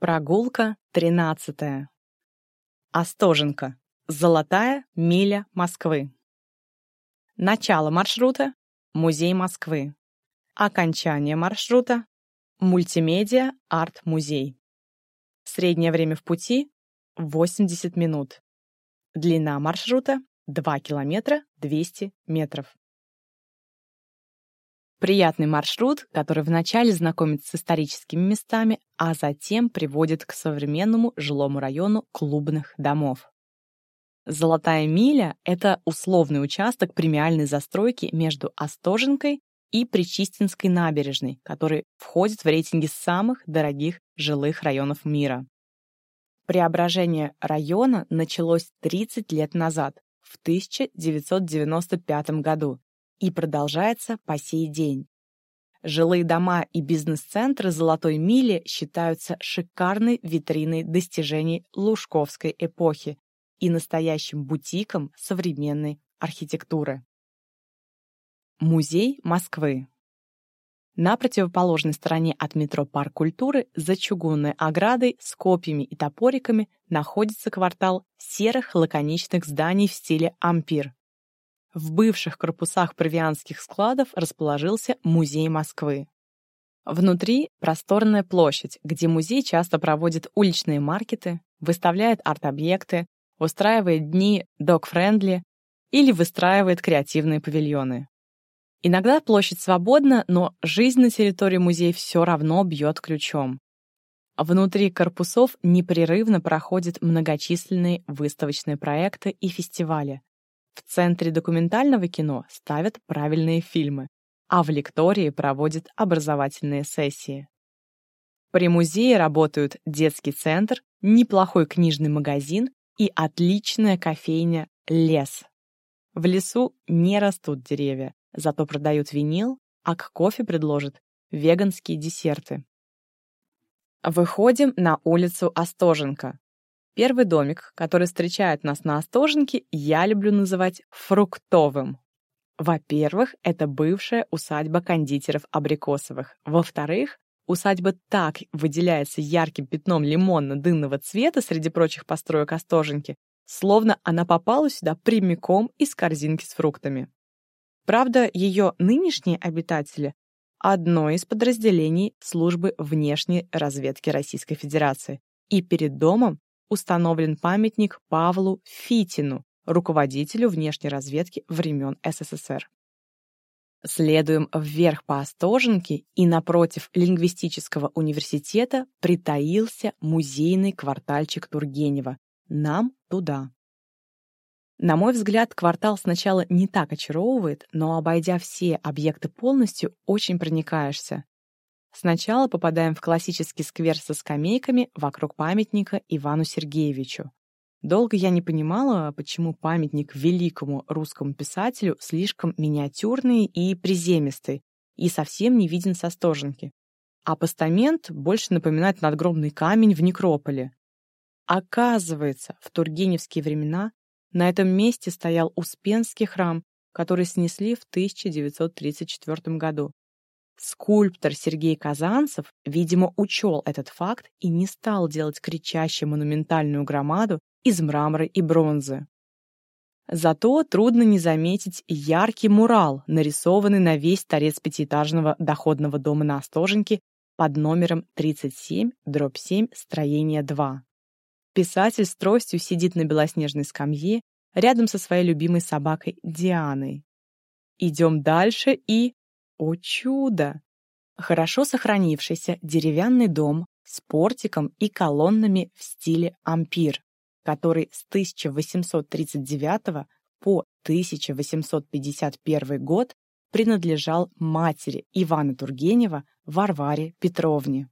Прогулка 13. Остоженко. Золотая миля Москвы. Начало маршрута – Музей Москвы. Окончание маршрута – Мультимедиа Арт-музей. Среднее время в пути – 80 минут. Длина маршрута – 2 километра 200 метров. Приятный маршрут, который вначале знакомит с историческими местами, а затем приводит к современному жилому району клубных домов. Золотая миля — это условный участок премиальной застройки между Остоженкой и Причистинской набережной, который входит в рейтинги самых дорогих жилых районов мира. Преображение района началось 30 лет назад, в 1995 году, и продолжается по сей день. Жилые дома и бизнес-центры Золотой Мили считаются шикарной витриной достижений Лужковской эпохи и настоящим бутиком современной архитектуры. Музей Москвы на противоположной стороне от метро Парк культуры за чугунной оградой с копьями и топориками находится квартал серых лаконичных зданий в стиле ампир. В бывших корпусах провианских складов расположился Музей Москвы. Внутри просторная площадь, где музей часто проводит уличные маркеты, выставляет арт-объекты, устраивает дни dog-friendly или выстраивает креативные павильоны. Иногда площадь свободна, но жизнь на территории музея все равно бьет ключом. Внутри корпусов непрерывно проходят многочисленные выставочные проекты и фестивали, в центре документального кино ставят правильные фильмы, а в лектории проводят образовательные сессии. При музее работают детский центр, неплохой книжный магазин и отличная кофейня «Лес». В лесу не растут деревья, зато продают винил, а к кофе предложат веганские десерты. Выходим на улицу Остоженко, Первый домик, который встречает нас на Остоженке, я люблю называть фруктовым. Во-первых, это бывшая усадьба кондитеров Абрикосовых. Во-вторых, усадьба так выделяется ярким пятном лимонно-дынного цвета среди прочих построек Остоженки, словно она попала сюда прямиком из корзинки с фруктами. Правда, ее нынешние обитатели – одно из подразделений службы внешней разведки Российской Федерации, и перед домом установлен памятник Павлу Фитину, руководителю внешней разведки времен СССР. Следуем вверх по Остоженке, и напротив лингвистического университета притаился музейный квартальчик Тургенева. Нам туда. На мой взгляд, квартал сначала не так очаровывает, но, обойдя все объекты полностью, очень проникаешься. Сначала попадаем в классический сквер со скамейками вокруг памятника Ивану Сергеевичу. Долго я не понимала, почему памятник великому русскому писателю слишком миниатюрный и приземистый, и совсем не виден со стоженки. А постамент больше напоминает надгробный камень в некрополе. Оказывается, в тургеневские времена на этом месте стоял Успенский храм, который снесли в 1934 году. Скульптор Сергей Казанцев, видимо, учел этот факт и не стал делать кричащую монументальную громаду из мрамора и бронзы. Зато трудно не заметить яркий мурал, нарисованный на весь торец пятиэтажного доходного дома на Остоженке под номером 37, дробь 7, строение 2. Писатель с тростью сидит на белоснежной скамье рядом со своей любимой собакой Дианой. Идем дальше и... О чудо! Хорошо сохранившийся деревянный дом с портиком и колоннами в стиле ампир, который с 1839 по 1851 год принадлежал матери Ивана Тургенева Варваре Петровне.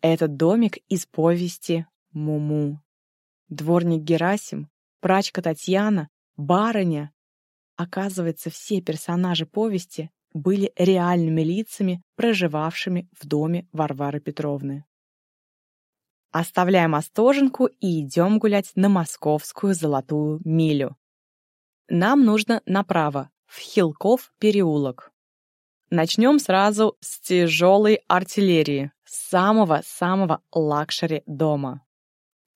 Этот домик из повести «Муму». Дворник Герасим, прачка Татьяна, барыня. Оказывается, все персонажи повести были реальными лицами, проживавшими в доме Варвары Петровны. Оставляем Остоженку и идем гулять на Московскую Золотую Милю. Нам нужно направо, в Хилков переулок. Начнем сразу с тяжелой артиллерии, самого-самого luxury дома.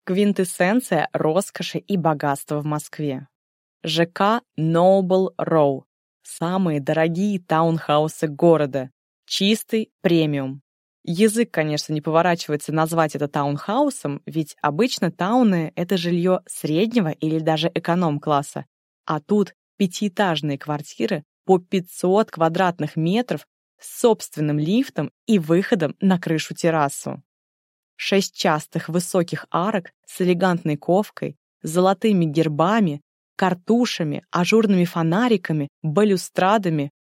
Квинтэссенция роскоши и богатства в Москве. ЖК Noble Row. Самые дорогие таунхаусы города. Чистый премиум. Язык, конечно, не поворачивается назвать это таунхаусом, ведь обычно тауны — это жилье среднего или даже эконом-класса. А тут пятиэтажные квартиры по 500 квадратных метров с собственным лифтом и выходом на крышу-террасу. Шесть частых высоких арок с элегантной ковкой, золотыми гербами, картушами, ажурными фонариками, балюстрадами.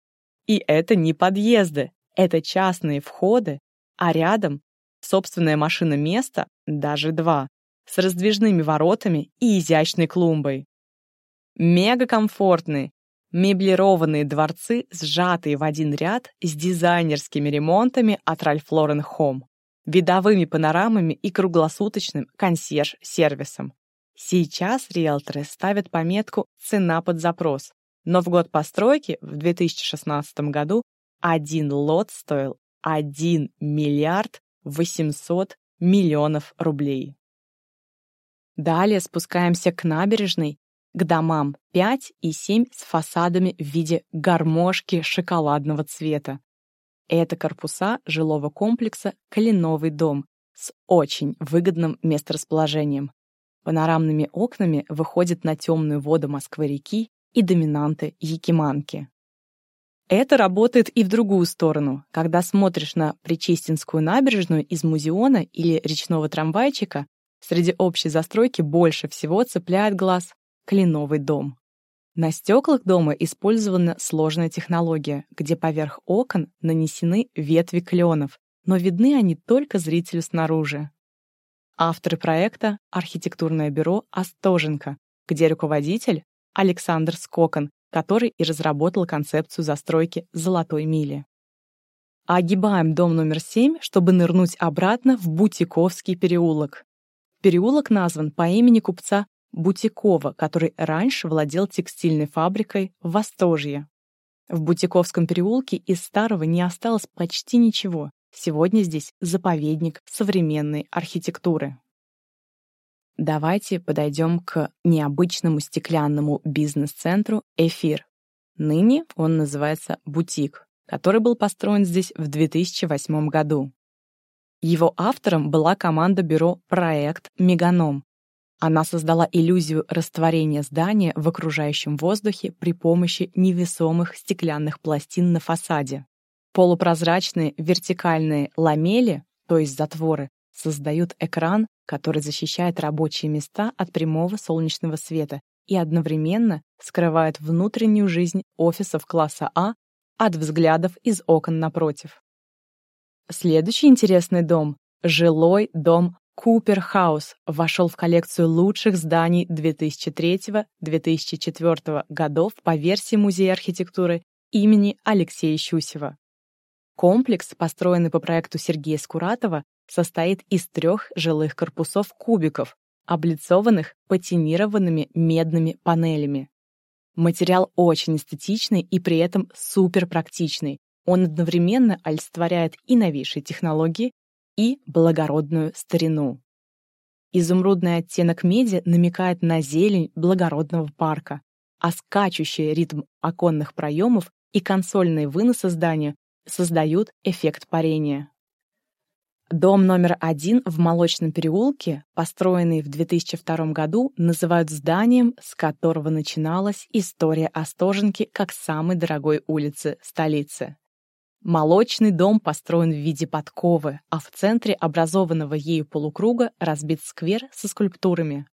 И это не подъезды, это частные входы, а рядом собственная машина места, даже два, с раздвижными воротами и изящной клумбой. Мега комфортные, Меблированные дворцы, сжатые в один ряд с дизайнерскими ремонтами от Ralph Lauren Home, видовыми панорамами и круглосуточным консьерж-сервисом. Сейчас риэлторы ставят пометку «цена под запрос», но в год постройки, в 2016 году, один лот стоил 1 миллиард 800 миллионов рублей. Далее спускаемся к набережной к домам 5 и 7 с фасадами в виде гармошки шоколадного цвета. Это корпуса жилого комплекса «Калиновый дом» с очень выгодным месторасположением. Панорамными окнами выходит на темную воду Москвы-реки и доминанты Якиманки. Это работает и в другую сторону. Когда смотришь на Причистинскую набережную из музеона или речного трамвайчика, среди общей застройки больше всего цепляет глаз кленовый дом. На стеклах дома использована сложная технология, где поверх окон нанесены ветви кленов, но видны они только зрителю снаружи. Авторы проекта — архитектурное бюро «Остоженко», где руководитель — Александр Скокон, который и разработал концепцию застройки «Золотой мили». Огибаем дом номер 7, чтобы нырнуть обратно в Бутиковский переулок. Переулок назван по имени купца Бутикова, который раньше владел текстильной фабрикой в Востожье. В Бутиковском переулке из старого не осталось почти ничего. Сегодня здесь заповедник современной архитектуры. Давайте подойдем к необычному стеклянному бизнес-центру «Эфир». Ныне он называется «Бутик», который был построен здесь в 2008 году. Его автором была команда бюро «Проект Меганом», она создала иллюзию растворения здания в окружающем воздухе при помощи невесомых стеклянных пластин на фасаде. Полупрозрачные вертикальные ламели, то есть затворы, создают экран, который защищает рабочие места от прямого солнечного света и одновременно скрывает внутреннюю жизнь офисов класса А от взглядов из окон напротив. Следующий интересный дом — жилой дом Купер Хаус вошел в коллекцию лучших зданий 2003-2004 годов по версии Музея архитектуры имени Алексея Щусева. Комплекс, построенный по проекту Сергея Скуратова, состоит из трех жилых корпусов кубиков, облицованных патинированными медными панелями. Материал очень эстетичный и при этом суперпрактичный. Он одновременно олицетворяет и новейшие технологии, и благородную старину. Изумрудный оттенок меди намекает на зелень благородного парка, а скачущий ритм оконных проемов и консольные выносы здания создают эффект парения. Дом номер один в Молочном переулке, построенный в 2002 году, называют зданием, с которого начиналась история Остоженки как самой дорогой улицы столицы. Молочный дом построен в виде подковы, а в центре образованного ею полукруга разбит сквер со скульптурами.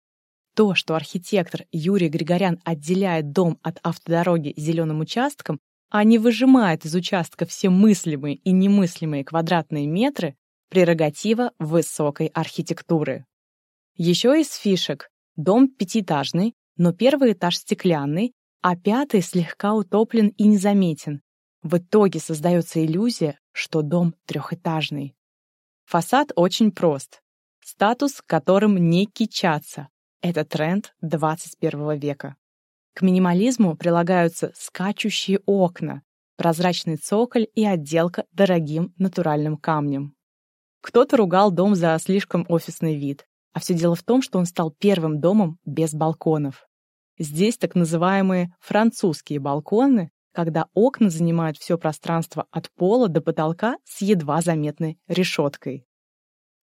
То, что архитектор Юрий Григорян отделяет дом от автодороги зеленым участком, а не выжимает из участка все мыслимые и немыслимые квадратные метры, прерогатива высокой архитектуры. Еще из фишек дом пятиэтажный, но первый этаж стеклянный, а пятый слегка утоплен и незаметен, в итоге создается иллюзия, что дом трехэтажный. Фасад очень прост. Статус, которым не кичаться. Это тренд 21 века. К минимализму прилагаются скачущие окна, прозрачный цоколь и отделка дорогим натуральным камнем. Кто-то ругал дом за слишком офисный вид, а все дело в том, что он стал первым домом без балконов. Здесь так называемые французские балконы, когда окна занимают все пространство от пола до потолка с едва заметной решеткой.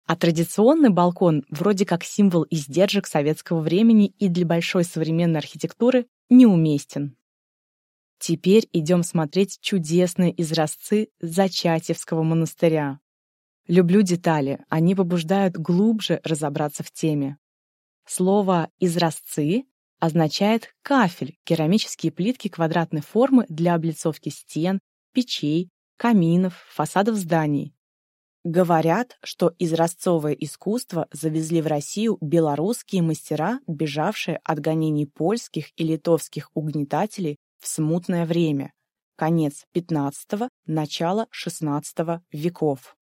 А традиционный балкон вроде как символ издержек советского времени и для большой современной архитектуры неуместен. Теперь идем смотреть чудесные изразцы Зачатевского монастыря. Люблю детали, они побуждают глубже разобраться в теме. Слово «изразцы» означает кафель, керамические плитки квадратной формы для облицовки стен, печей, каминов, фасадов зданий. Говорят, что изразцовое искусство завезли в Россию белорусские мастера, бежавшие от гонений польских и литовских угнетателей в смутное время, конец XV – начало XVI веков.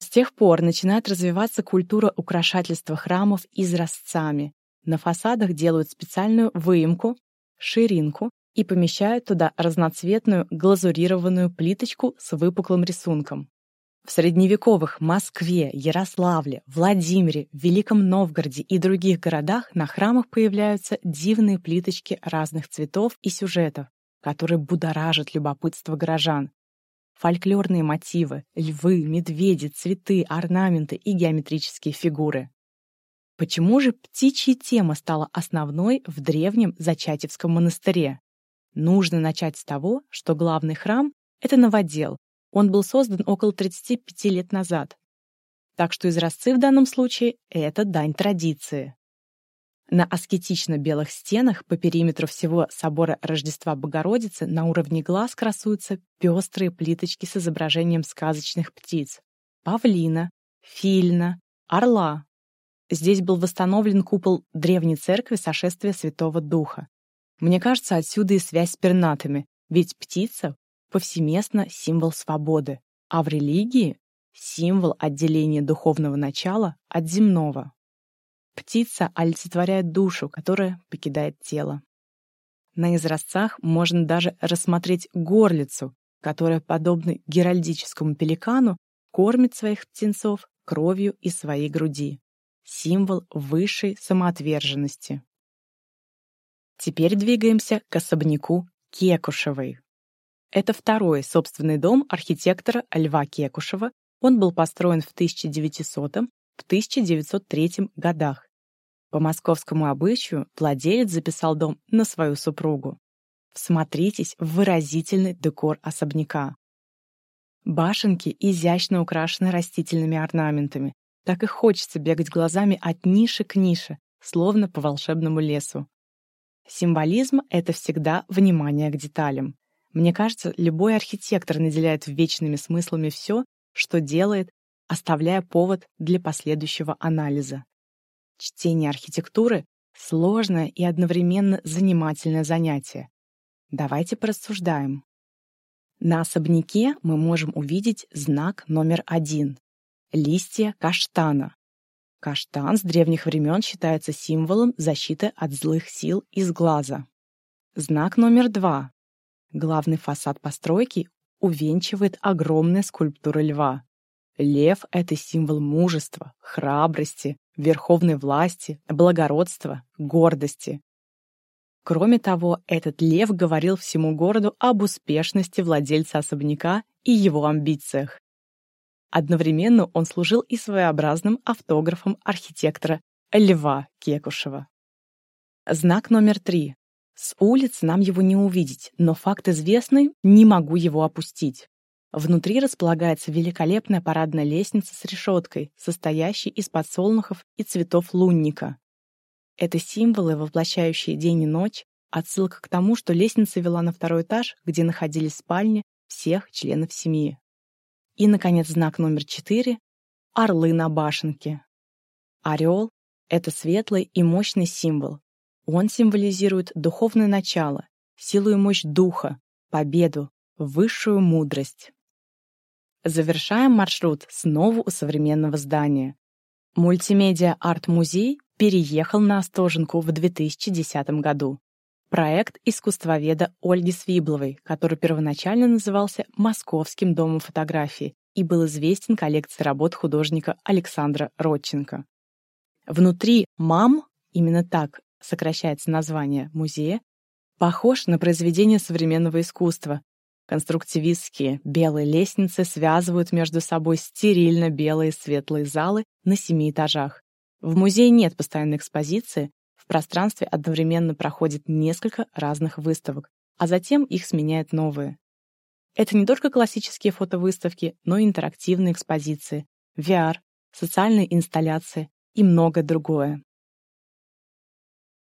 С тех пор начинает развиваться культура украшательства храмов изразцами. На фасадах делают специальную выемку, ширинку и помещают туда разноцветную глазурированную плиточку с выпуклым рисунком. В средневековых Москве, Ярославле, Владимире, Великом Новгороде и других городах на храмах появляются дивные плиточки разных цветов и сюжетов, которые будоражат любопытство горожан. Фольклорные мотивы, львы, медведи, цветы, орнаменты и геометрические фигуры. Почему же птичья тема стала основной в древнем Зачатевском монастыре? Нужно начать с того, что главный храм — это новодел, он был создан около 35 лет назад. Так что изразцы в данном случае — это дань традиции. На аскетично-белых стенах по периметру всего собора Рождества Богородицы на уровне глаз красуются пестрые плиточки с изображением сказочных птиц — павлина, филина, орла. Здесь был восстановлен купол древней церкви сошествия Святого Духа. Мне кажется, отсюда и связь с пернатами, ведь птица повсеместно символ свободы, а в религии — символ отделения духовного начала от земного. Птица олицетворяет душу, которая покидает тело. На изразцах можно даже рассмотреть горлицу, которая, подобно геральдическому пеликану, кормит своих птенцов кровью из своей груди. Символ высшей самоотверженности. Теперь двигаемся к особняку Кекушевой. Это второй собственный дом архитектора Льва Кекушева. Он был построен в 1900-1903 годах. По московскому обычаю владелец записал дом на свою супругу. Всмотритесь в выразительный декор особняка. Башенки изящно украшены растительными орнаментами. Так и хочется бегать глазами от ниши к нише, словно по волшебному лесу. Символизм — это всегда внимание к деталям. Мне кажется, любой архитектор наделяет вечными смыслами все, что делает, оставляя повод для последующего анализа. Чтение архитектуры — сложное и одновременно занимательное занятие. Давайте порассуждаем. На особняке мы можем увидеть знак номер один — листья каштана. Каштан с древних времен считается символом защиты от злых сил из глаза. Знак номер два Главный фасад постройки увенчивает огромная скульптура льва. Лев — это символ мужества, храбрости, верховной власти, благородства, гордости. Кроме того, этот лев говорил всему городу об успешности владельца особняка и его амбициях. Одновременно он служил и своеобразным автографом архитектора Льва Кекушева. Знак номер три. С улицы нам его не увидеть, но факт известный, не могу его опустить. Внутри располагается великолепная парадная лестница с решеткой, состоящей из подсолнухов и цветов лунника. Это символы, воплощающие день и ночь, отсылка к тому, что лестница вела на второй этаж, где находились спальни всех членов семьи. И, наконец, знак номер четыре — орлы на башенке. Орел — это светлый и мощный символ, он символизирует духовное начало, силу и мощь духа, победу, высшую мудрость. Завершаем маршрут снова у современного здания. Мультимедиа-арт-музей переехал на Остоженку в 2010 году. проект искусствоведа Ольги Свибловой, который первоначально назывался Московским домом фотографии и был известен коллекцией работ художника Александра Родченко. Внутри МАМ, именно так сокращается название музея, похож на произведение современного искусства. Конструктивистские белые лестницы связывают между собой стерильно белые светлые залы на семи этажах. В музее нет постоянной экспозиции, в пространстве одновременно проходит несколько разных выставок, а затем их сменяют новые. Это не только классические фотовыставки, но и интерактивные экспозиции, VR, социальные инсталляции и многое другое.